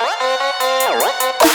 What?